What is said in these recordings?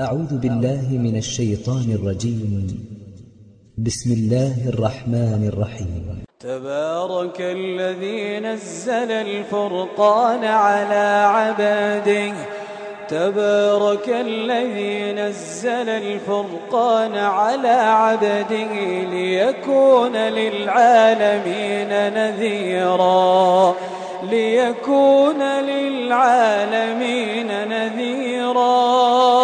أعوذ بالله من الشيطان الرجيم. بسم الله الرحمن الرحيم. تبارك الذي نزل الفرقان على عباده. تبارك الذي نزل الفرقان على عبده ليكون للعالمين نذيرا. ليكون للعالمين نذيرا.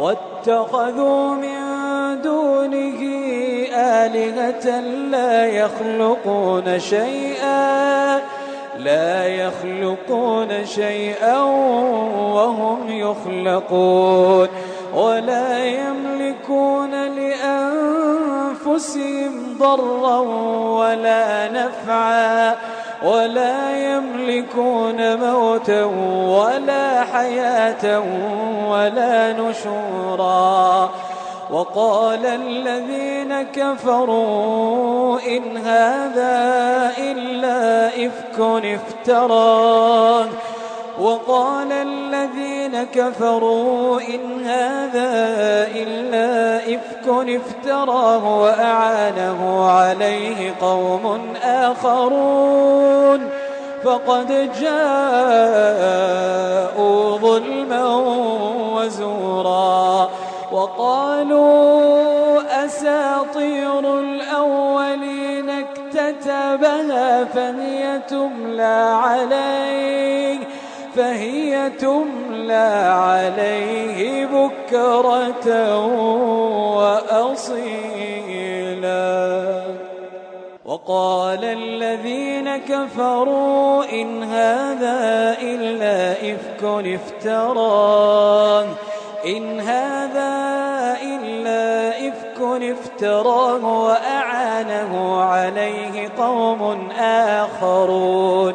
واتخذوا من دونه آلهة لا يخلقون شيئا لا يخلقون شيئا وهم يخلقون ولا يملكون لأنفسهم ضرا ولا نفعا ولا يملكون موتا ولا حياة ولا نشورا. وقال الذين كفروا إن هذا إلا إفك افتراه. وقال الذين كفروا إن هذا إلا إفك افتراه وأعانه عليه قوم آخرون فقد جاءوا ظلما وزورا وقالوا أساطير الأولين اكتتبها فهي تملى عليه فهي تملى عليه بكرة وأصيلا. وقال الذين كفروا إن هذا إلا إفك افتراه إن هذا إلا إفك افتراه وأعانه عليه قوم آخرون.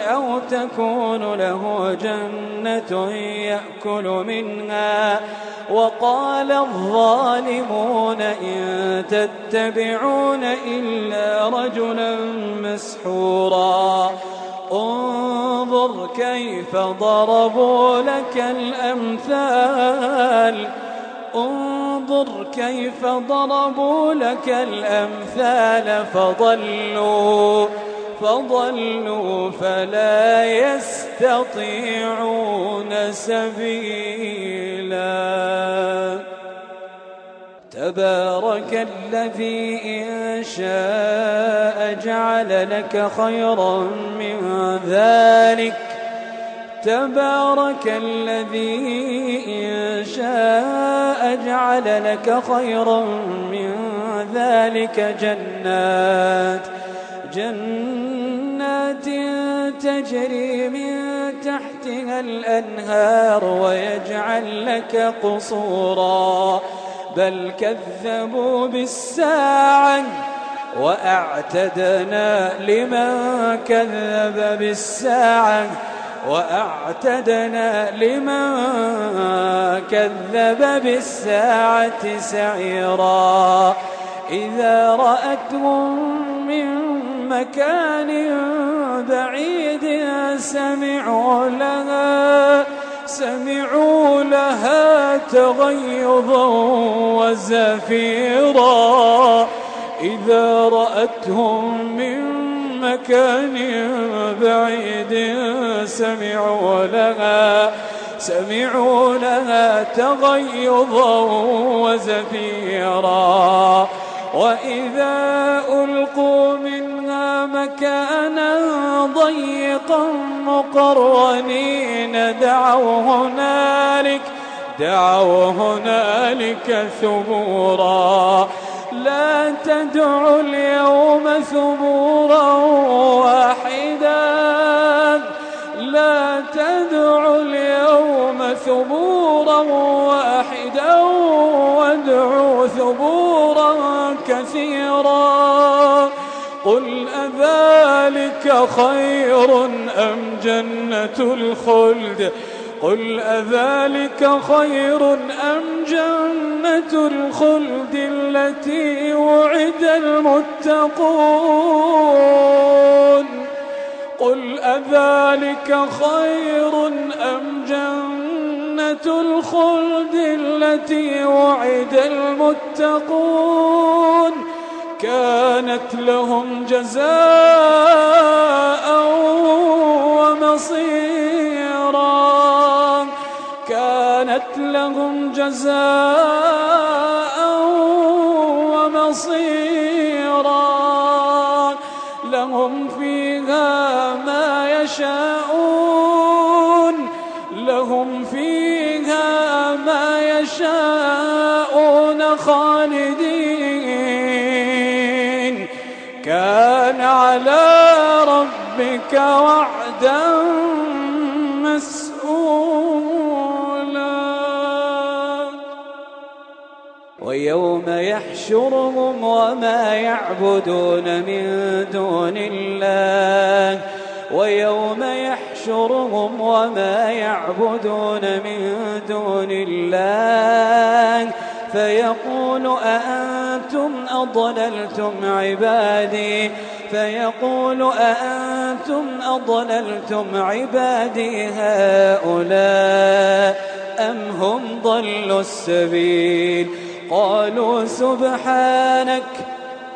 أو تكون له جنة يأكل منها. وقال الظالمون إن تتبعون إلا رجلا مسحورا. انظر كيف ضربوا لك الأمثال. انظر كيف ضربوا لك الأمثال فضلوا. فضلوا فلا يستطيعون سبيلا. تبارك الذي إن شاء جعل لك خيرا من ذلك. تبارك الذي إن شاء جعل لك خيرا من ذلك جنات. جنات تجري من تحتها الأنهار ويجعل لك قصورا. بل كذبوا بالساعة وأعتدنا لمن كذب بالساعة وأعتدنا لمن كذب بالساعة سعيرا. إذا رأتهم من مكان بعيد سمعوا لها سمعوا لها تغيظا وزفيرا. إذا رأتهم من مكان بعيد سمعوا لها سمعوا لها تغيظا وزفيرا. وإذا ألقوا منها مكانا ضيقا مقرنين دعوا هنالك دعوا هنالك ثبورا. لا تدعوا اليوم ثبورا واحدا. لا تدعوا اليوم ثبورا واحدا. وادعوا ثبورا كثيرا. قل أذلك خير أم جنة الخلد؟ قل أذلك خير أم جنة الخلد التي وعد المتقون؟ قل أذلك خير أم جنة الخلد التي وعد المتقون؟ كانت لهم جزاء ومصيرا. كانت لهم جزاء ومصيرا. لهم فيها ما يشاءون كان على ربك وعدا مسؤولا. ويوم يحشرهم وما يعبدون من دون الله. ويوم يحشرهم وما يعبدون من دون الله. فيقول أأنتم أضللتم عبادي؟ فيقول أأنتم أضللتم عبادي هؤلاء أم هم ضلوا السبيل؟ قالوا سبحانك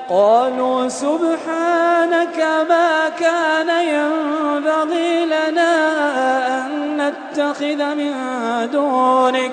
قالوا سبحانك ما كان ينبغي لنا أن نتخذ من دونك.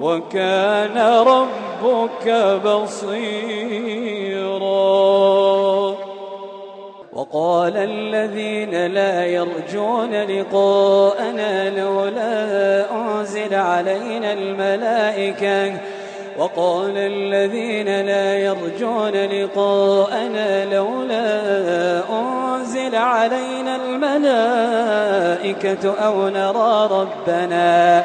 وكان ربك بصيرا. وقال الذين لا يرجون لقاءنا لولا أنزل علينا الملائكة. وقال الذين لا يرجون لقاءنا لولا أنزل علينا الملائكة أو نرى ربنا.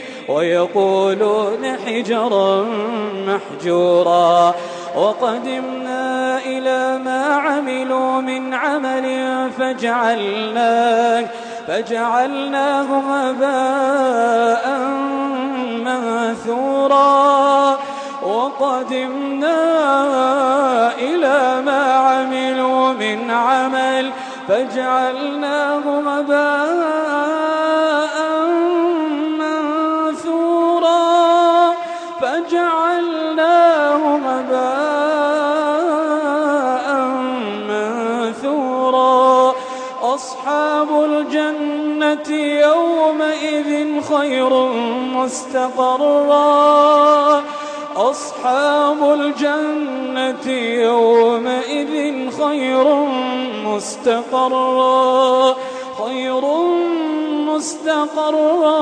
ويقولون حجرا محجورا. وقدمنا إلى ما عملوا من عمل فجعلناه فجعلناه هباء منثورا. وقدمنا إلى ما عملوا من عمل فجعلناه هباء خير مستقرا. أصحاب الجنة يومئذ خير مستقرا. خير مستقرا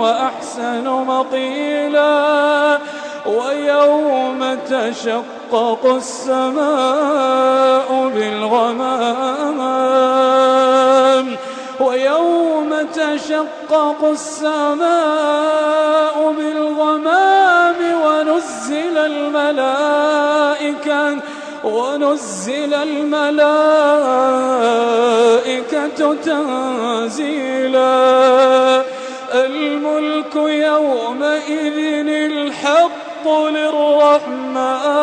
وأحسن مقيلا. ويوم تشقق السماء بالغمام. ويوم تشقق السماء بالغمام ونزل الملائكة ونزل الملائكة تنزيلا. الملك يومئذ الحق للرحمن.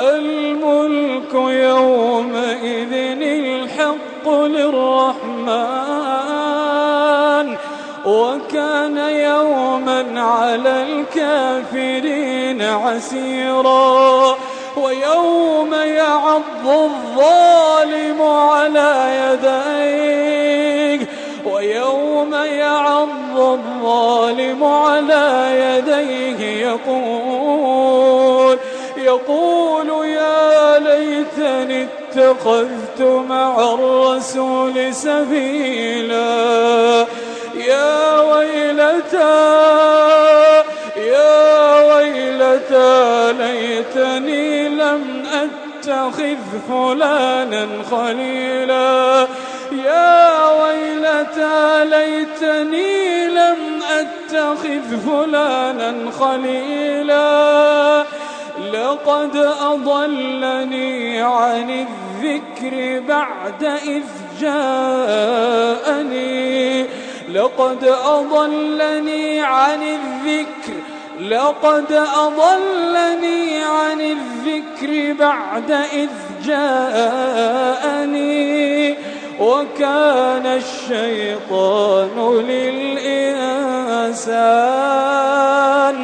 الملك يومئذ للرحمن وكان يوما على الكافرين عسيرا. ويوم يعض الظالم على يديه. ويوم يعض الظالم على يديه يقول يقول يا ليتني اتخذت مع الرسول سبيلا. يا ويلتى يا ويلتى ليتني لم أتخذ فلانا خليلا. يا ويلتى ليتني لم أتخذ فلانا خليلا. لقد أضلني عن الذكر بعد إذ جاءني. لقد أضلني عن الذكر لقد أضلني عن الذكر بعد إذ جاءني. وكان الشيطان للإنسان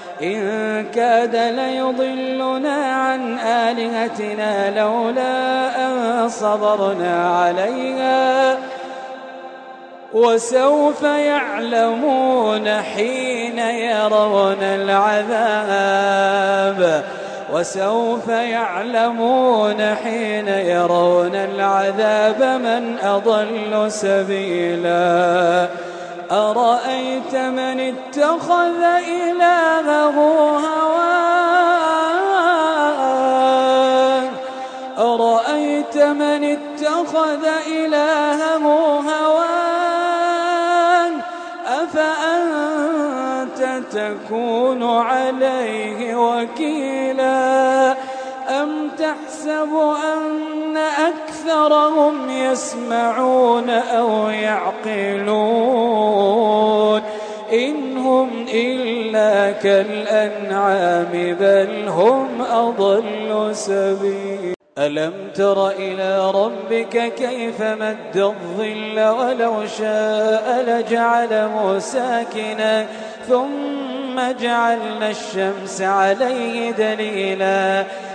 إن كاد ليضلنا عن آلهتنا لولا أن صبرنا عليها. وسوف يعلمون حين يرون العذاب. وسوف يعلمون حين يرون العذاب من أضل سبيلا. أرأيت من اتخذ إلهه هواه؟ أرأيت من اتخذ إلهه هواه؟ أفأنت تكون عليه وكيلا؟ أم تحسب أن أكثرهم يسمعون أو يعقلون إن هم إلا كالأنعام بل هم أضل سبيل ألم تر إلى ربك كيف مد الظل ولو شاء لجعله ساكنا ثم جعلنا الشمس عليه دليلا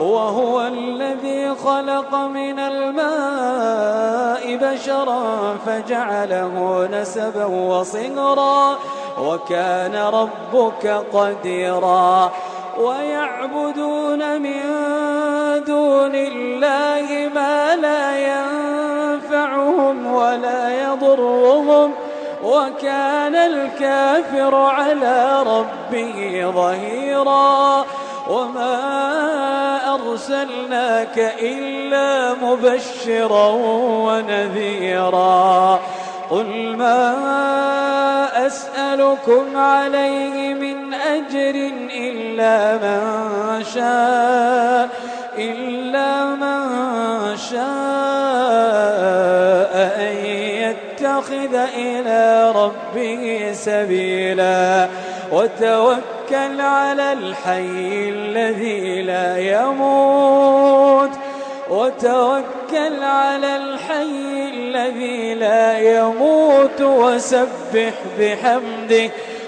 وهو الذي خلق من الماء بشرا فجعله نسبا وصهرا وكان ربك قديرا ويعبدون من دون الله ما لا ينفعهم ولا يضرهم وكان الكافر على ربه ظهيرا وما أرسلناك إلا مبشرا ونذيرا. قل ما أسألكم عليه من أجر إلا من شاء إلا من شاء. يتخذ إلى ربه سبيلا وتوكل على الحي الذي لا يموت وتوكل على الحي الذي لا يموت وسبح بحمده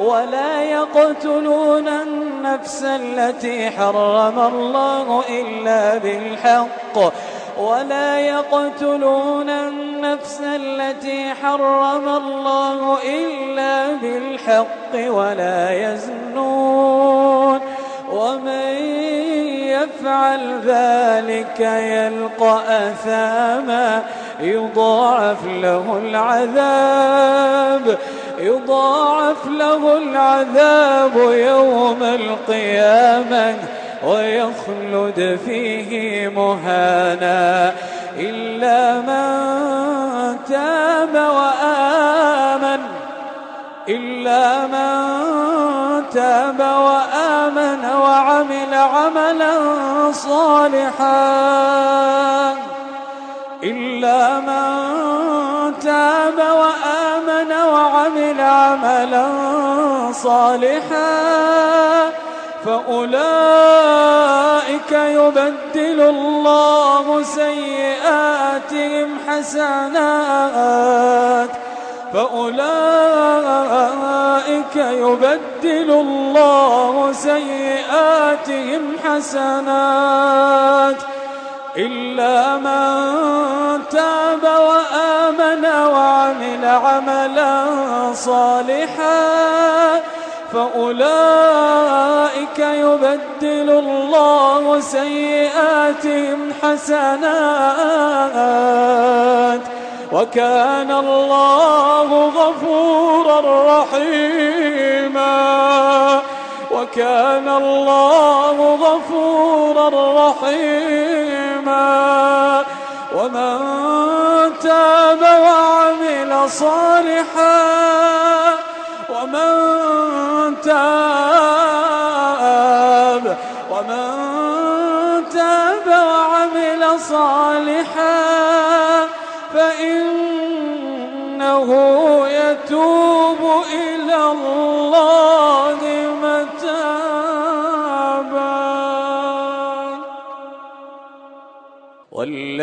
ولا يقتلون النفس التي حرم الله إلا بالحق. ولا يقتلون النفس التي حرم الله إلا بالحق ولا يزنون. ومن يفعل ذلك يلقى أثاما يضاعف له العذاب. يضاعف له العذاب يوم القيامة ويخلد فيه مهانا. إلا من تاب وآمن إلا من تاب وآمن وعمل عملا صالحا. إلا من وعمل عملا صالحا فأولئك يبدل الله سيئاتهم حسنات فأولئك يبدل الله سيئاتهم حسنات. إلا من تاب وآمن وعمل عملا صالحا فأولئك يبدل الله سيئاتهم حسنات. وكان الله غفورا رحيما. وكان الله غفورا رحيما. ومن صالحا.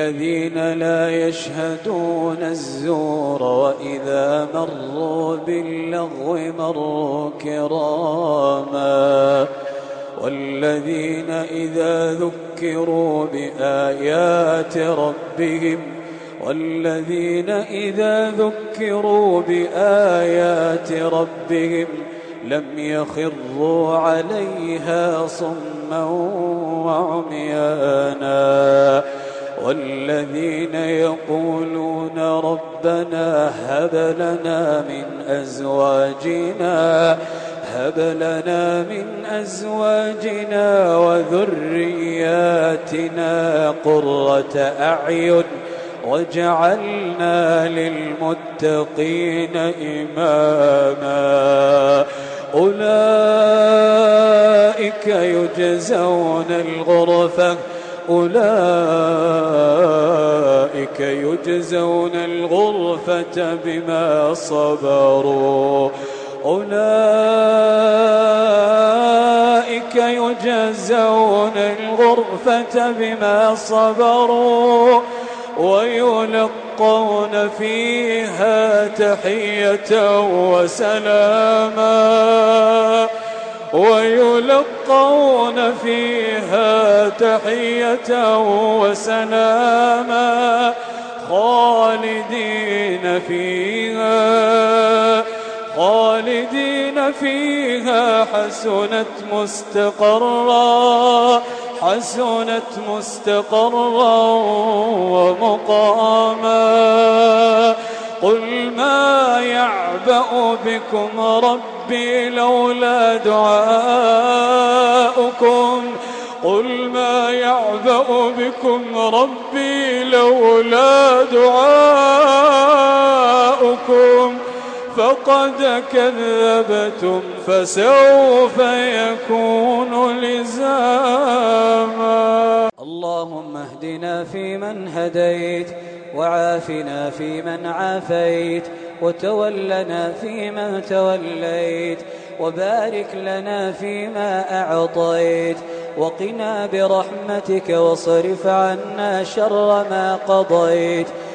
والذين لا يشهدون الزور وإذا مروا باللغو مروا كراما والذين إذا ذكروا بآيات ربهم والذين إذا ذكروا بآيات ربهم لم يخروا عليها صما وعميانا والذين يقولون ربنا هب لنا من أزواجنا هب لنا من أزواجنا وذرياتنا قرة أعين وجعلنا للمتقين إماما. أولئك يجزون الغرفة أولئك يجزون الغرفة بما صبروا. أولئك يجزون الغرفة بما صبروا ويلقون فيها تحية وسلاما. ويلقون فيها تحية وسلاما خالدين فيها خالدين فيها. حسنت مستقرا حسنت مستقرا ومقاما. قل ما يعبأ بكم ربي لولا دعاؤكم. قل ما يعبأ بكم ربي لولا دعاؤكم. فقد كذبتم فسوف يكون لزاما. اللهم اهدنا فيمن هديت وعافنا فيمن عافيت وتولنا فيمن توليت وبارك لنا فيما أعطيت وقنا برحمتك وصرف عنا شر ما قضيت.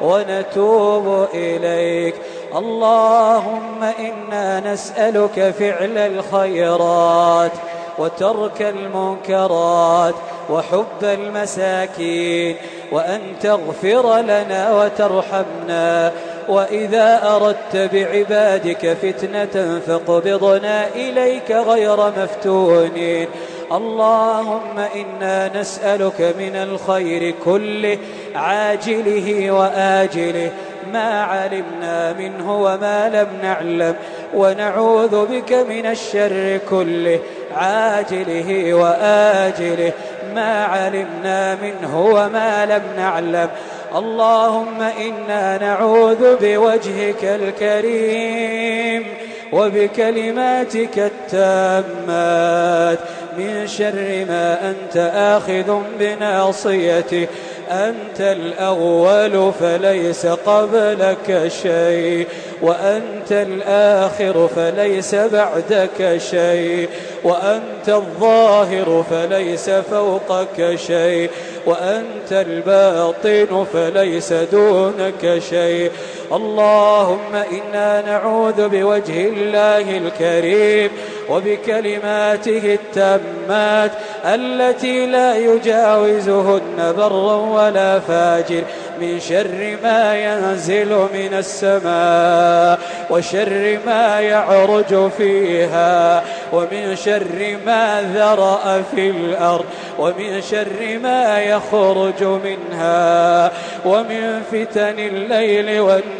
ونتوب إليك. اللهم إنا نسألك فعل الخيرات وترك المنكرات وحب المساكين وأن تغفر لنا وترحمنا. وإذا أردت بعبادك فتنة فاقبضنا إليك غير مفتونين. اللهم إنا نسألك من الخير كله عاجله وآجله. ما علمنا منه وما لم نعلم ونعوذ بك من الشر كله عاجله وآجله. ما علمنا منه وما لم نعلم. اللهم إنا نعوذ بوجهك الكريم وبكلماتك التامات. من شر ما أنت آخذ بناصيته أنت الأول فليس قبلك شيء وأنت الآخر فليس بعدك شيء وأنت الظاهر فليس فوقك شيء وأنت الباطن فليس دونك شيء. اللهم إنا نعوذ بوجه الله الكريم وبكلماته التامات التي لا يجاوزهن بر ولا فاجر من شر ما ينزل من السماء وشر ما يعرج فيها ومن شر ما ذرأ في الأرض ومن شر ما يخرج منها ومن فتن الليل والنهار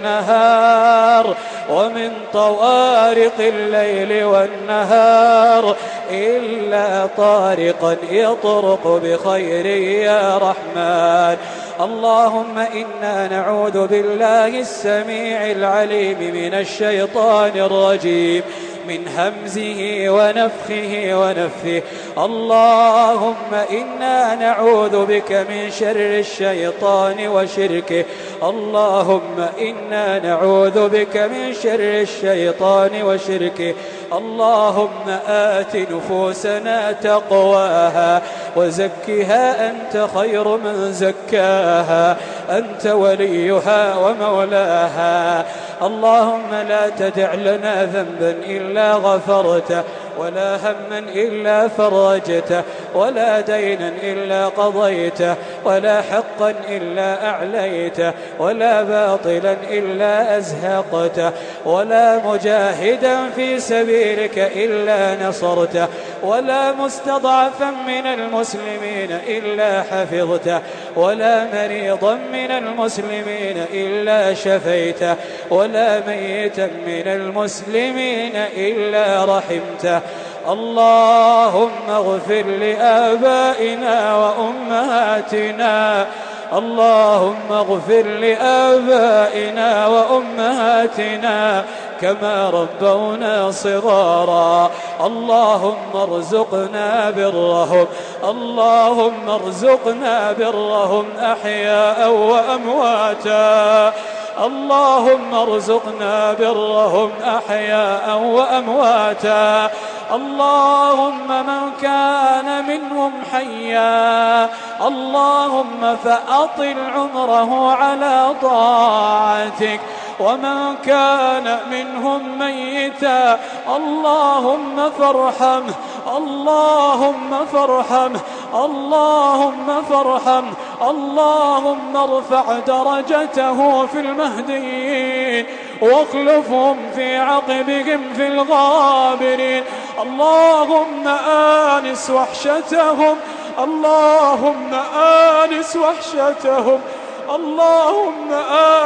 ومن طوارق الليل والنهار إلا طارقا يطرق بخير يا رحمن. اللهم إنا نعوذ بالله السميع العليم من الشيطان الرجيم. من همزه ونفخه ونفثه. اللهم إنا نعوذ بك من شر الشيطان وشركه. اللهم إنا نعوذ بك من شر الشيطان وشركه. اللهم آت نفوسنا تقواها وزكها أنت خير من زكاها. أنت وليها ومولاها. اللهم لا تدع لنا ذنبا إلا غفرته. ولا هما إلا فرجته ولا دينا إلا قضيته ولا حقا إلا أعليته ولا باطلا إلا أزهقته ولا مجاهدا في سبيلك إلا نصرته ولا مستضعفا من المسلمين إلا حفظته ولا مريضا من المسلمين إلا شفيته ولا ميتا من المسلمين إلا رحمته. اللهم اغفر لآبائنا وأمهاتنا. اللهم اغفر لآبائنا وأمهاتنا. كما ربونا صغارا. اللهم ارزقنا برهم. اللهم ارزقنا برهم أحياء وأمواتا. اللهم ارزقنا برهم أحياء وأمواتا. اللهم من كان منهم حيا. اللهم فأطل عمره على طاعتك. ومن كان منهم ميتا. اللهم فارحمه اللهم فارحمه اللهم فارحمه اللهم ارفع درجته في المهديين. واخلفهم في عقبهم في الغابرين. اللهم آنس وحشتهم. اللهم آنس وحشتهم. اللهم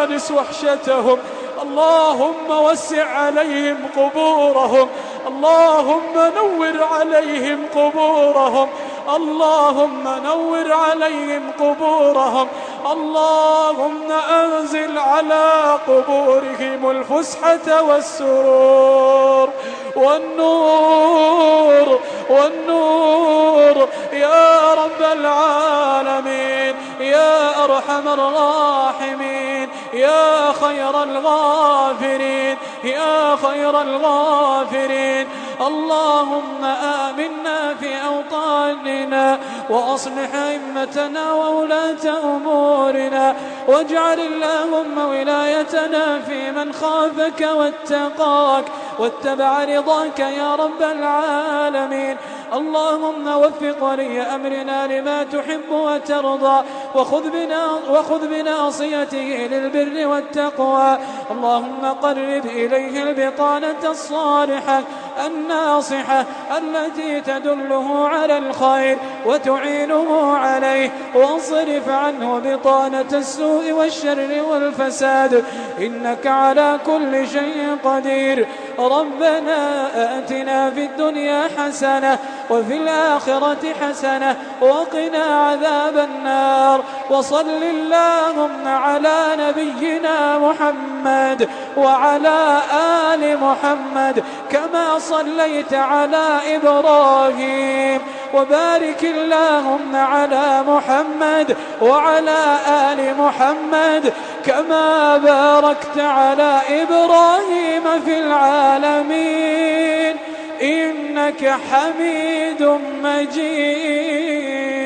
آنس وحشتهم. اللهم وسع عليهم قبورهم. اللهم نور عليهم قبورهم. اللهم نور عليهم قبورهم. اللهم أنزل على قبورهم الفسحة والسرور والنور والنور. يا رب العالمين يا أرحم الراحمين يا خير الغافرين يا خير الغافرين. اللهم آمنا في أوطاننا وأصلح أئمتنا وولاة أمورنا واجعل اللهم ولايتنا في من خافك واتقاك واتبع رضاك يا رب العالمين. اللهم وفق ولي أمرنا لما تحب وترضى وخذ, بنا وخذ بناصيته للبر والتقوى. اللهم قرب إليه البطانة الصالحة الناصحة التي تدله على الخير. وتعينه عليه واصرف عنه بطانة السوء والشر والفساد. إنك على كل شيء قدير. ربنا آتنا في الدنيا حسنة وفي الآخرة حسنة وقنا عذاب النار. وصل اللهم على نبينا محمد وعلى آل محمد كما صليت على إبراهيم. وبارك اللهم على محمد وعلى آل محمد كما باركت على إبراهيم في العالمين. إنك حميد مجيد.